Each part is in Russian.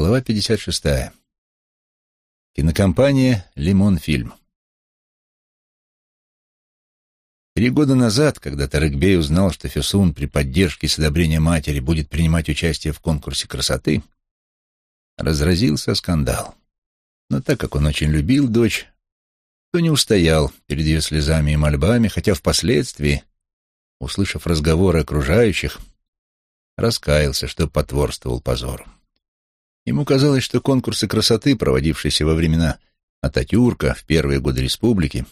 Глава 56. Кинокомпания «Лимон Фильм». Три года назад, когда Тарыкбей узнал, что Фесун при поддержке и с матери будет принимать участие в конкурсе красоты, разразился скандал. Но так как он очень любил дочь, то не устоял перед ее слезами и мольбами, хотя впоследствии, услышав разговоры окружающих, раскаялся, что потворствовал позору. Ему казалось, что конкурсы красоты, проводившиеся во времена Ататюрка в первые годы республики,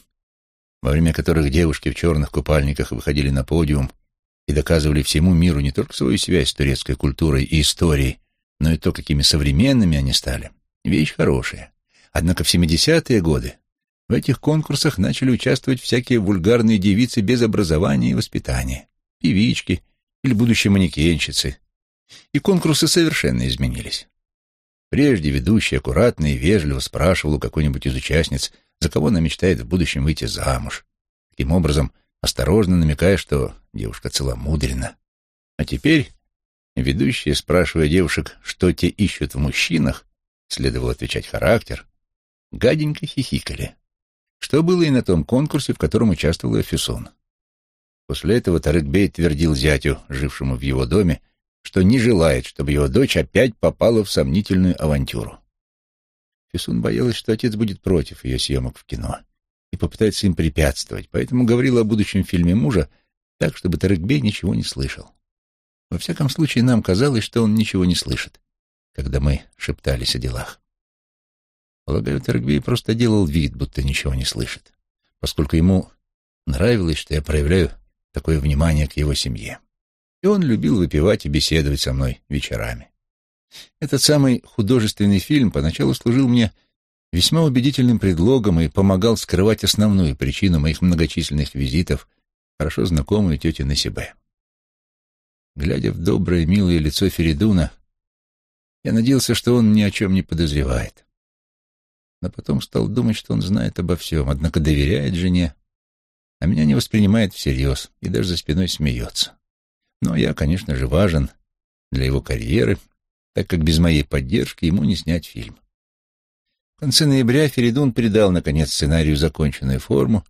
во время которых девушки в черных купальниках выходили на подиум и доказывали всему миру не только свою связь с турецкой культурой и историей, но и то, какими современными они стали, вещь хорошая. Однако в 70-е годы в этих конкурсах начали участвовать всякие вульгарные девицы без образования и воспитания, певички или будущие манекенщицы, и конкурсы совершенно изменились. Прежде ведущий аккуратно и вежливо спрашивал у какой-нибудь из участниц, за кого она мечтает в будущем выйти замуж, таким образом осторожно намекая, что девушка целомудрена. А теперь ведущие, спрашивая девушек, что те ищут в мужчинах, следовало отвечать характер, гаденько хихикали. Что было и на том конкурсе, в котором участвовал Эфесун. После этого Тарыкбей твердил зятю, жившему в его доме, что не желает, чтобы его дочь опять попала в сомнительную авантюру. Фисун боялась, что отец будет против ее съемок в кино и попытается им препятствовать, поэтому говорила о будущем фильме мужа так, чтобы Тарыкбей ничего не слышал. Во всяком случае, нам казалось, что он ничего не слышит, когда мы шептались о делах. Полагаю, Тарыкбей просто делал вид, будто ничего не слышит, поскольку ему нравилось, что я проявляю такое внимание к его семье и он любил выпивать и беседовать со мной вечерами. Этот самый художественный фильм поначалу служил мне весьма убедительным предлогом и помогал скрывать основную причину моих многочисленных визитов, хорошо знакомую тете Насибе. Глядя в доброе, милое лицо Феридуна, я надеялся, что он ни о чем не подозревает. Но потом стал думать, что он знает обо всем, однако доверяет жене, а меня не воспринимает всерьез и даже за спиной смеется. Но я, конечно же, важен для его карьеры, так как без моей поддержки ему не снять фильм. В конце ноября Феридун передал, наконец, сценарию законченную форму,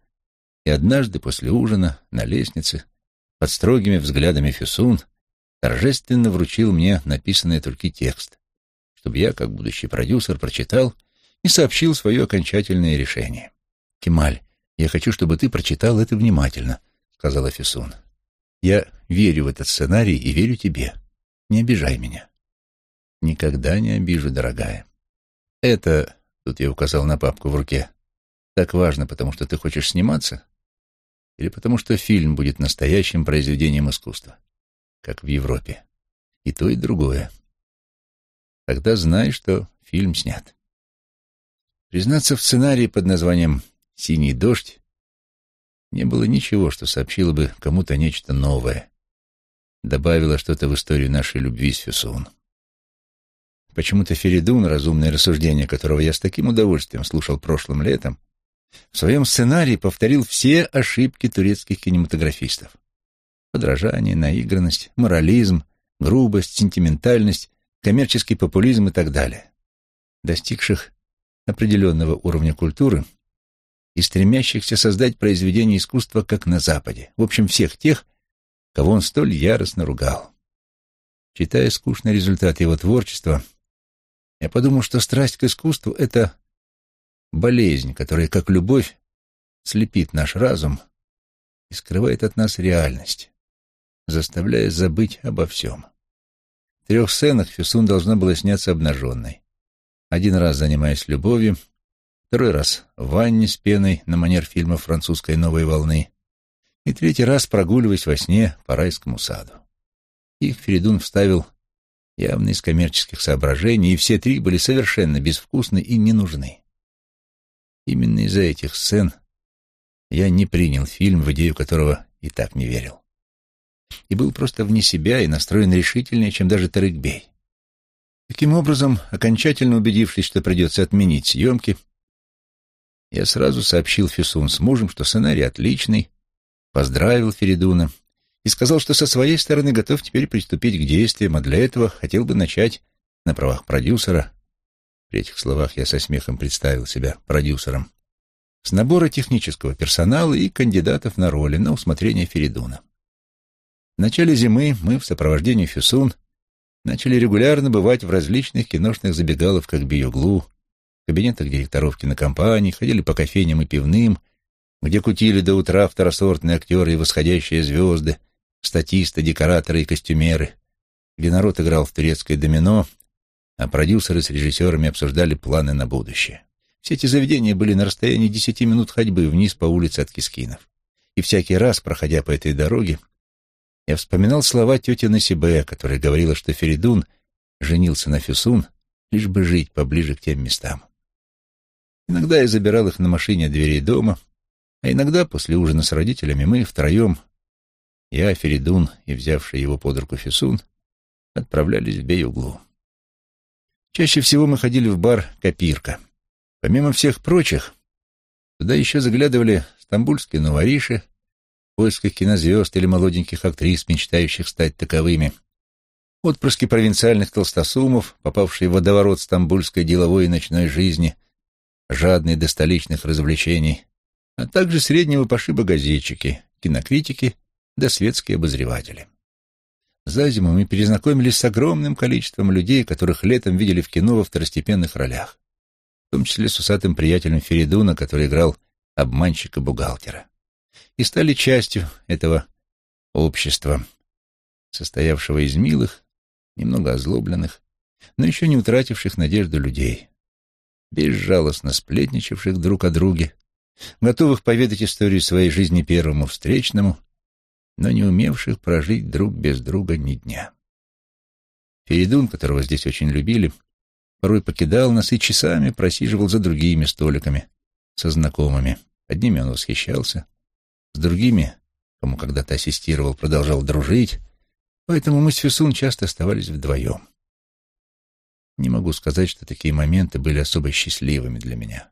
и однажды после ужина на лестнице, под строгими взглядами Фюсун, торжественно вручил мне написанный только текст, чтобы я, как будущий продюсер, прочитал и сообщил свое окончательное решение. «Кемаль, я хочу, чтобы ты прочитал это внимательно», — сказала Фисун. Я верю в этот сценарий и верю тебе. Не обижай меня. Никогда не обижу, дорогая. Это, тут я указал на папку в руке, так важно, потому что ты хочешь сниматься? Или потому что фильм будет настоящим произведением искусства, как в Европе? И то, и другое. Тогда знай, что фильм снят. Признаться, в сценарии под названием «Синий дождь» не было ничего, что сообщило бы кому-то нечто новое, добавило что-то в историю нашей любви с Фюсун. Почему-то Феридун, разумное рассуждение которого я с таким удовольствием слушал прошлым летом, в своем сценарии повторил все ошибки турецких кинематографистов. Подражание, наигранность, морализм, грубость, сентиментальность, коммерческий популизм и так далее. Достигших определенного уровня культуры — и стремящихся создать произведение искусства, как на Западе. В общем, всех тех, кого он столь яростно ругал. Читая скучный результат его творчества, я подумал, что страсть к искусству — это болезнь, которая, как любовь, слепит наш разум и скрывает от нас реальность, заставляя забыть обо всем. В трех сценах Фюсун должна была сняться обнаженной. Один раз занимаясь любовью, второй раз в ванне с пеной на манер фильма французской новой волны и третий раз прогуливаясь во сне по райскому саду. Их Феридун вставил явно из коммерческих соображений, и все три были совершенно безвкусны и не нужны. Именно из-за этих сцен я не принял фильм, в идею которого и так не верил. И был просто вне себя и настроен решительнее, чем даже Тарыкбей. Таким образом, окончательно убедившись, что придется отменить съемки, я сразу сообщил Фисун с мужем, что сценарий отличный, поздравил Феридуна и сказал, что со своей стороны готов теперь приступить к действиям, а для этого хотел бы начать на правах продюсера, при этих словах я со смехом представил себя продюсером, с набора технического персонала и кандидатов на роли на усмотрение Феридуна. В начале зимы мы в сопровождении Фюсун начали регулярно бывать в различных киношных забегаловках Биоглу, кабинетах директоров кинокомпаний, ходили по кофейням и пивным, где кутили до утра второсортные актеры и восходящие звезды, статисты, декораторы и костюмеры, где народ играл в турецкое домино, а продюсеры с режиссерами обсуждали планы на будущее. Все эти заведения были на расстоянии десяти минут ходьбы вниз по улице от Кискинов. И всякий раз, проходя по этой дороге, я вспоминал слова тети Насибе, которая говорила, что Феридун женился на Фюсун, лишь бы жить поближе к тем местам. Иногда я забирал их на машине от дверей дома, а иногда после ужина с родителями мы втроем, я, Феридун и взявший его под руку Фюсун, отправлялись в Бей-Углу. Чаще всего мы ходили в бар «Копирка». Помимо всех прочих, туда еще заглядывали стамбульские новориши, поисках кинозвезд или молоденьких актрис, мечтающих стать таковыми, отпрыски провинциальных толстосумов, попавшие в водоворот стамбульской деловой и ночной жизни, жадные до столичных развлечений, а также среднего пошиба газетчики, кинокритики да светские обозреватели. За зиму мы перезнакомились с огромным количеством людей, которых летом видели в кино во второстепенных ролях в том числе с усатым приятелем Феридуна, который играл обманщика-бухгалтера, и стали частью этого общества, состоявшего из милых, немного озлобленных, но еще не утративших надежду людей, безжалостно сплетничавших друг о друге, готовых поведать историю своей жизни первому встречному, но не умевших прожить друг без друга ни дня. Феридун, которого здесь очень любили, — порой покидал нас и часами просиживал за другими столиками со знакомыми. Одними он восхищался, с другими, кому когда-то ассистировал, продолжал дружить, поэтому мы с Фюсун часто оставались вдвоем. Не могу сказать, что такие моменты были особо счастливыми для меня.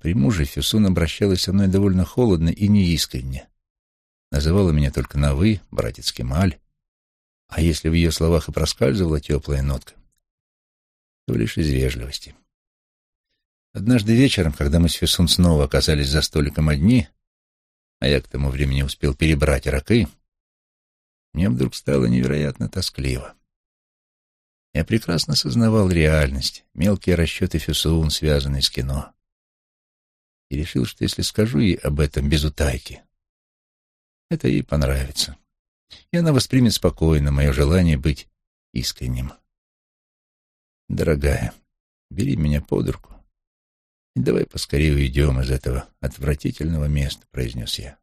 При муже Фюсун обращалась со мной довольно холодно и неискренне. Называла меня только на «вы», братец Кемаль, а если в ее словах и проскальзывала теплая нотка, то лишь из вежливости. Однажды вечером, когда мы с Фесун снова оказались за столиком одни, а я к тому времени успел перебрать ракы, мне вдруг стало невероятно тоскливо. Я прекрасно сознавал реальность, мелкие расчеты Фюсун, связанные с кино. И решил, что если скажу ей об этом без утайки, это ей понравится. И она воспримет спокойно мое желание быть искренним. «Дорогая, бери меня под руку и давай поскорее уйдем из этого отвратительного места», — произнес я.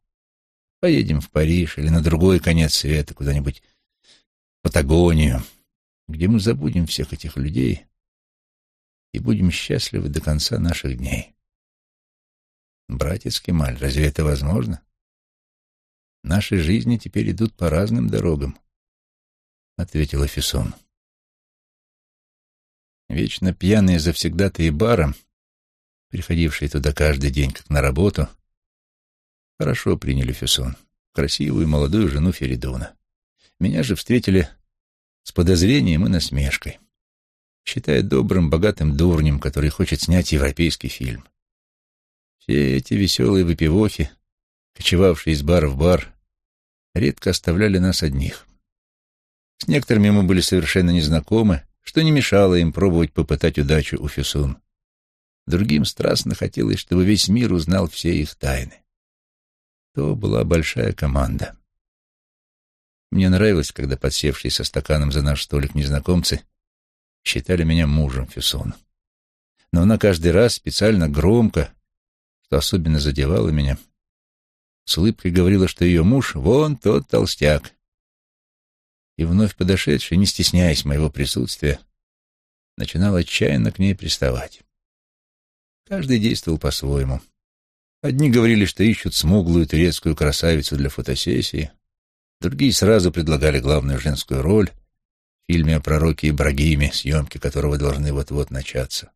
«Поедем в Париж или на другой конец света, куда-нибудь в Патагонию, где мы забудем всех этих людей и будем счастливы до конца наших дней». «Братец Кемаль, разве это возможно?» «Наши жизни теперь идут по разным дорогам», — ответила Фисон. Вечно пьяные завсегдатые бара, приходившие туда каждый день, как на работу, хорошо приняли Фюсон, красивую молодую жену Феридуна. Меня же встретили с подозрением и насмешкой, считая добрым, богатым дурнем, который хочет снять европейский фильм. Все эти веселые выпивохи, кочевавшие из бара в бар, редко оставляли нас одних. С некоторыми мы были совершенно незнакомы, что не мешало им пробовать попытать удачу у Фюсун. Другим страстно хотелось, чтобы весь мир узнал все их тайны. То была большая команда. Мне нравилось, когда подсевшие со стаканом за наш столик незнакомцы считали меня мужем Фюсун. Но она каждый раз специально громко, что особенно задевало меня, с улыбкой говорила, что ее муж — вон тот толстяк, и вновь подошедший, не стесняясь моего присутствия, начинал отчаянно к ней приставать. Каждый действовал по-своему. Одни говорили, что ищут смуглую турецкую красавицу для фотосессии, другие сразу предлагали главную женскую роль в фильме о пророке Ибрагиме, съемки которого должны вот-вот начаться.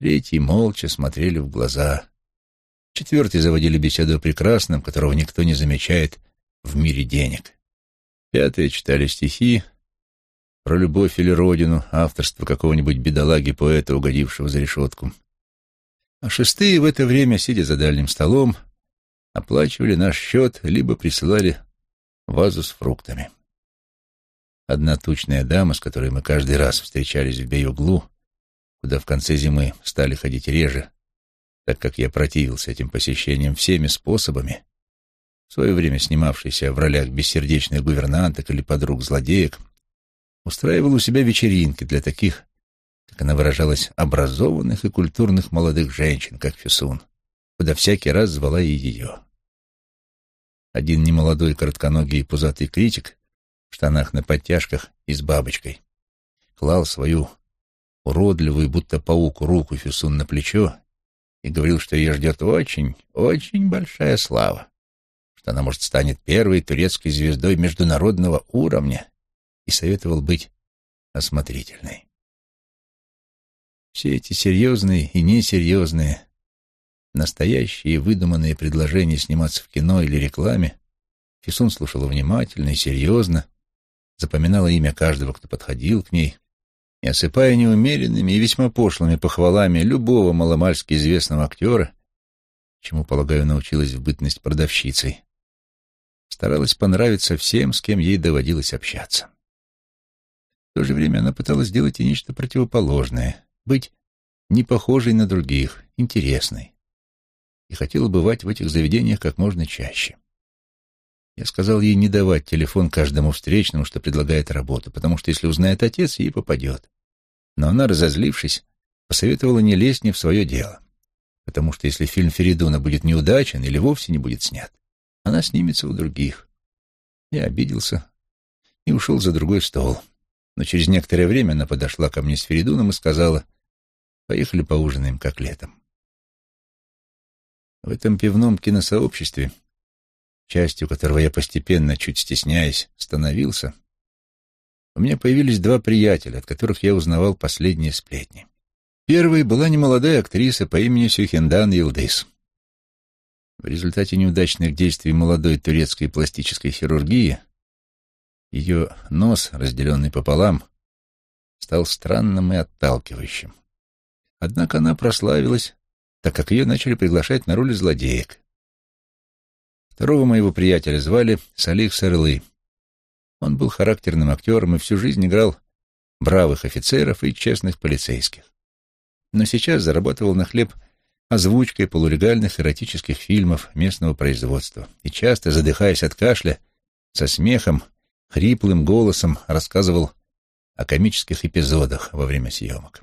Третьи молча смотрели в глаза. Четвертые заводили беседу о прекрасном, которого никто не замечает в мире денег. Пятые читали стихи, про любовь или родину, авторство какого-нибудь бедолаги-поэта, угодившего за решетку. А шестые в это время, сидя за дальним столом, оплачивали наш счет, либо присылали вазу с фруктами. Одна тучная дама, с которой мы каждый раз встречались в Бей-Углу, куда в конце зимы стали ходить реже, так как я противился этим посещениям всеми способами, в свое время снимавшийся в ролях бессердечных гувернанток или подруг злодеек, устраивал у себя вечеринки для таких, как она выражалась, образованных и культурных молодых женщин, как Фисун, куда всякий раз звала и ее. Один немолодой коротконогий пузатый критик в штанах на подтяжках и с бабочкой клал свою уродливую, будто паук, руку Фисун на плечо и говорил, что ее ждет очень, очень большая слава, что она, может, станет первой турецкой звездой международного уровня и советовал быть осмотрительной. Все эти серьезные и несерьезные, настоящие и выдуманные предложения сниматься в кино или рекламе. Фисун слушала внимательно и серьезно, запоминала имя каждого, кто подходил к ней, и, осыпая неумеренными и весьма пошлыми похвалами любого маломальски известного актера, чему, полагаю, научилась в бытность продавщицей, старалась понравиться всем, с кем ей доводилось общаться. В то же время она пыталась сделать и нечто противоположное, быть не похожей на других, интересной, и хотела бывать в этих заведениях как можно чаще. Я сказал ей не давать телефон каждому встречному, что предлагает работу, потому что если узнает отец, ей попадет. Но она, разозлившись, посоветовала не лезть не в свое дело, потому что если фильм Феридуна будет неудачен или вовсе не будет снят, она снимется у других. Я обиделся и ушел за другой стол. Но через некоторое время она подошла ко мне с Феридуном и сказала, «Поехали поужинаем, как летом». В этом пивном киносообществе частью которого я постепенно, чуть стесняясь, становился, у меня появились два приятеля, от которых я узнавал последние сплетни. Первой была немолодая актриса по имени Сюхендан Йилдейс. В результате неудачных действий молодой турецкой пластической хирургии ее нос, разделенный пополам, стал странным и отталкивающим. Однако она прославилась, так как ее начали приглашать на роли злодеек. Второго моего приятеля звали Салих Сарлы. Он был характерным актером и всю жизнь играл бравых офицеров и честных полицейских. Но сейчас зарабатывал на хлеб озвучкой полулегальных эротических фильмов местного производства и часто, задыхаясь от кашля, со смехом, хриплым голосом рассказывал о комических эпизодах во время съемок.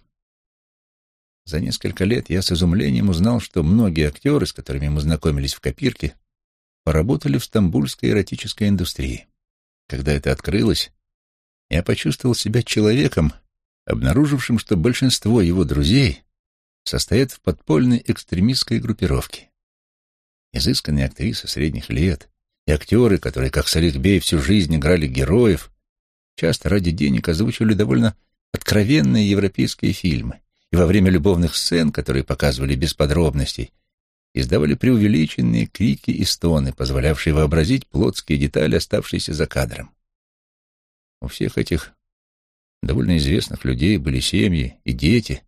За несколько лет я с изумлением узнал, что многие актеры, с которыми мы знакомились в копирке, поработали в стамбульской эротической индустрии. Когда это открылось, я почувствовал себя человеком, обнаружившим, что большинство его друзей состоят в подпольной экстремистской группировке. Изысканные актрисы средних лет и актеры, которые, как Салих Бей, всю жизнь играли героев, часто ради денег озвучивали довольно откровенные европейские фильмы, и во время любовных сцен, которые показывали без подробностей, издавали преувеличенные крики и стоны, позволявшие вообразить плотские детали, оставшиеся за кадром. У всех этих довольно известных людей были семьи и дети,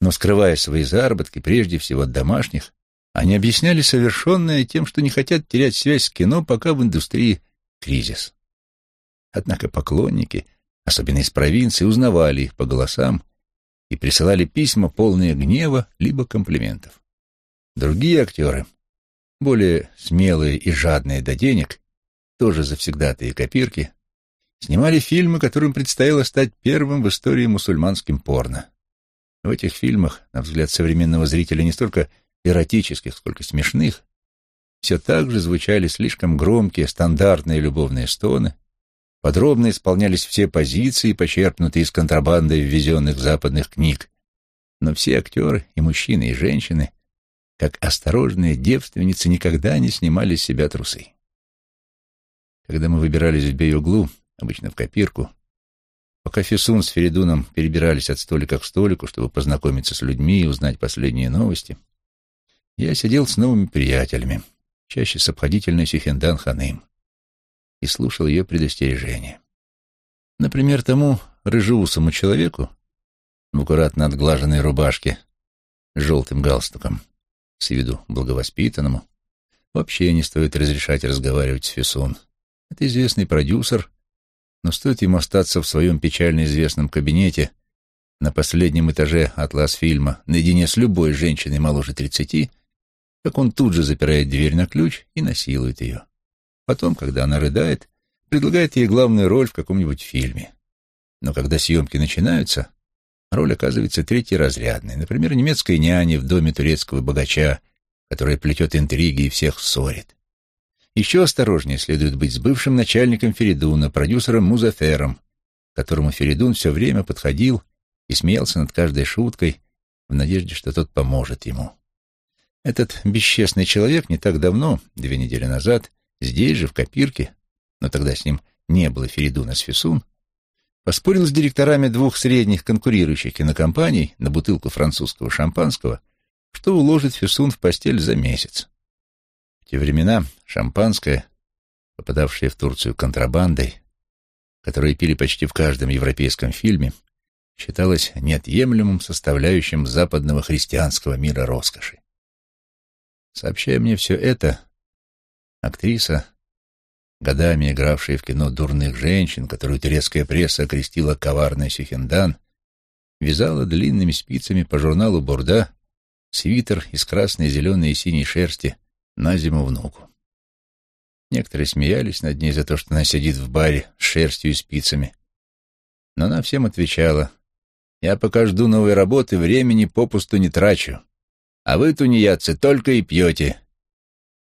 но, скрывая свои заработки, прежде всего от домашних, они объясняли совершенное тем, что не хотят терять связь с кино, пока в индустрии кризис. Однако поклонники, особенно из провинции, узнавали их по голосам и присылали письма, полные гнева либо комплиментов. Другие актеры, более смелые и жадные до денег, тоже завсегдатые копирки, снимали фильмы, которым предстояло стать первым в истории мусульманским порно. В этих фильмах, на взгляд современного зрителя, не столько эротических, сколько смешных, все так же звучали слишком громкие, стандартные любовные стоны, подробно исполнялись все позиции, почерпнутые из контрабанды ввезенных западных книг, но все актеры, и мужчины, и женщины, как осторожные девственницы никогда не снимали с себя трусы. Когда мы выбирались в Бей-Углу, обычно в копирку, пока Фисун с Феридуном перебирались от столика к столику, чтобы познакомиться с людьми и узнать последние новости, я сидел с новыми приятелями, чаще с обходительной Сюхендан Ханым, и слушал ее предостережения. Например, тому рыжеусому человеку в аккуратно отглаженной рубашке с желтым галстуком, с виду благовоспитанному, вообще не стоит разрешать разговаривать с Фессон. Это известный продюсер, но стоит ему остаться в своем печально известном кабинете на последнем этаже «Атлас-фильма» наедине с любой женщиной моложе тридцати, как он тут же запирает дверь на ключ и насилует ее. Потом, когда она рыдает, предлагает ей главную роль в каком-нибудь фильме. Но когда съемки начинаются, роль оказывается третьеразрядной. Например, немецкой няни в доме турецкого богача, которая плетет интриги и всех ссорит. Еще осторожнее следует быть с бывшим начальником Феридуна, продюсером Музафером, которому Феридун все время подходил и смеялся над каждой шуткой в надежде, что тот поможет ему. Этот бесчестный человек не так давно, две недели назад, здесь же, в Копирке, но тогда с ним не было Феридуна с Фисун, поспорил с директорами двух средних конкурирующих кинокомпаний на бутылку французского шампанского, что уложит Фисун в постель за месяц. В те времена шампанское, попадавшее в Турцию контрабандой, которое пили почти в каждом европейском фильме, считалось неотъемлемым составляющим западного христианского мира роскоши. Сообщая мне все это, актриса, годами игравшая в кино дурных женщин, которую турецкая пресса окрестила коварной Сюхендан, вязала длинными спицами по журналу Бурда свитер из красной, зеленой и синей шерсти на зиму внуку. Некоторые смеялись над ней за то, что она сидит в баре с шерстью и спицами. Но она всем отвечала, «Я пока жду новой работы, времени попусту не трачу, а вы, тунеядцы, только и пьете».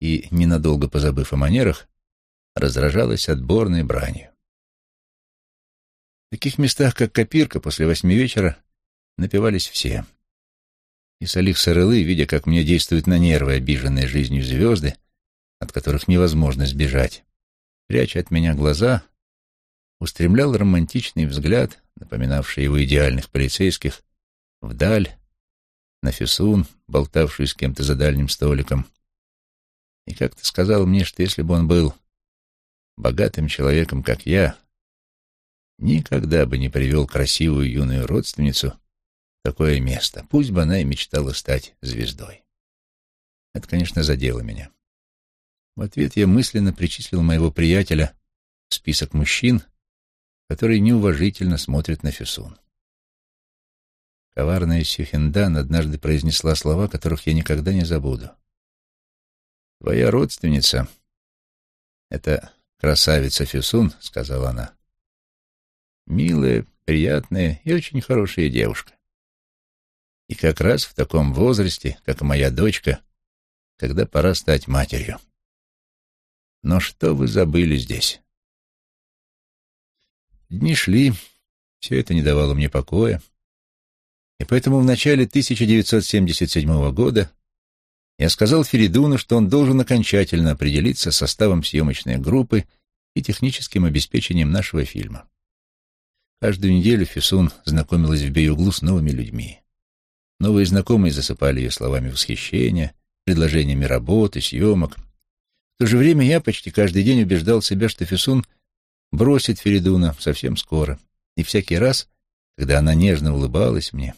И, ненадолго позабыв о манерах, разражалась отборной бранью. В таких местах, как Копирка, после восьми вечера напивались все. И Салих Сарылы, видя, как мне действуют на нервы обиженные жизнью звезды, от которых невозможно сбежать, пряча от меня глаза, устремлял романтичный взгляд, напоминавший его идеальных полицейских, вдаль, на Фесун, болтавшую с кем-то за дальним столиком, и как-то сказал мне, что если бы он был богатым человеком, как я, никогда бы не привел красивую юную родственницу в такое место, пусть бы она и мечтала стать звездой. Это, конечно, задело меня. В ответ я мысленно причислил моего приятеля в список мужчин, которые неуважительно смотрят на Фюсун. Коварная Сюхендан однажды произнесла слова, которых я никогда не забуду. «Твоя родственница — это «Красавица Фюсун», — сказала она. «Милая, приятная и очень хорошая девушка. И как раз в таком возрасте, как моя дочка, когда пора стать матерью. Но что вы забыли здесь?» Дни шли, все это не давало мне покоя, и поэтому в начале 1977 года я сказал Феридуну, что он должен окончательно определиться с составом съемочной группы и техническим обеспечением нашего фильма. Каждую неделю Фисун знакомилась в Беюглу с новыми людьми. Новые знакомые засыпали ее словами восхищения, предложениями работы, съемок. В то же время я почти каждый день убеждал себя, что Фисун бросит Феридуна совсем скоро. И всякий раз, когда она нежно улыбалась мне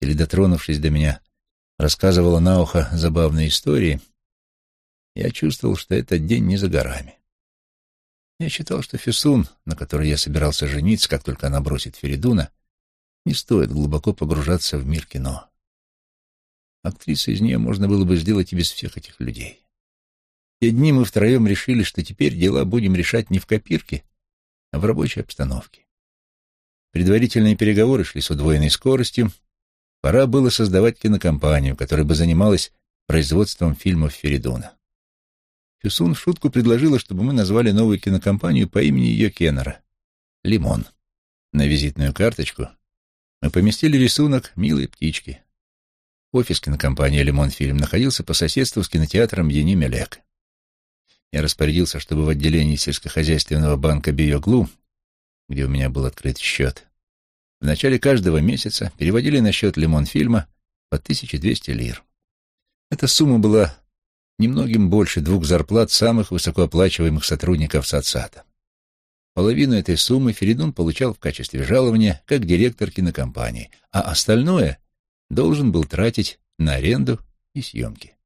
или, дотронувшись до меня, рассказывала на ухо забавные истории, я чувствовал, что этот день не за горами. Я считал, что Фисун, на которой я собирался жениться, как только она бросит Феридуна, не стоит глубоко погружаться в мир кино. Актрису из нее можно было бы сделать и без всех этих людей. Те дни мы втроем решили, что теперь дела будем решать не в копирке, а в рабочей обстановке. Предварительные переговоры шли с удвоенной скоростью, Пора было создавать кинокомпанию, которая бы занималась производством фильмов Феридуна. Фюсун в шутку предложила, чтобы мы назвали новую кинокомпанию по имени ее Кеннера — «Лимон». На визитную карточку мы поместили рисунок милой птички. Офис кинокомпании «Лимон Фильм» находился по соседству с кинотеатром Яни Мелек. Я распорядился, чтобы в отделении сельскохозяйственного банка «Биоглу», где у меня был открыт счет, в начале каждого месяца переводили на счет Лимонфильма по 1200 лир. Эта сумма была немногим больше двух зарплат самых высокооплачиваемых сотрудников соцсада. половину этой суммы Феридун получал в качестве жалования как директор кинокомпании, а остальное должен был тратить на аренду и съемки.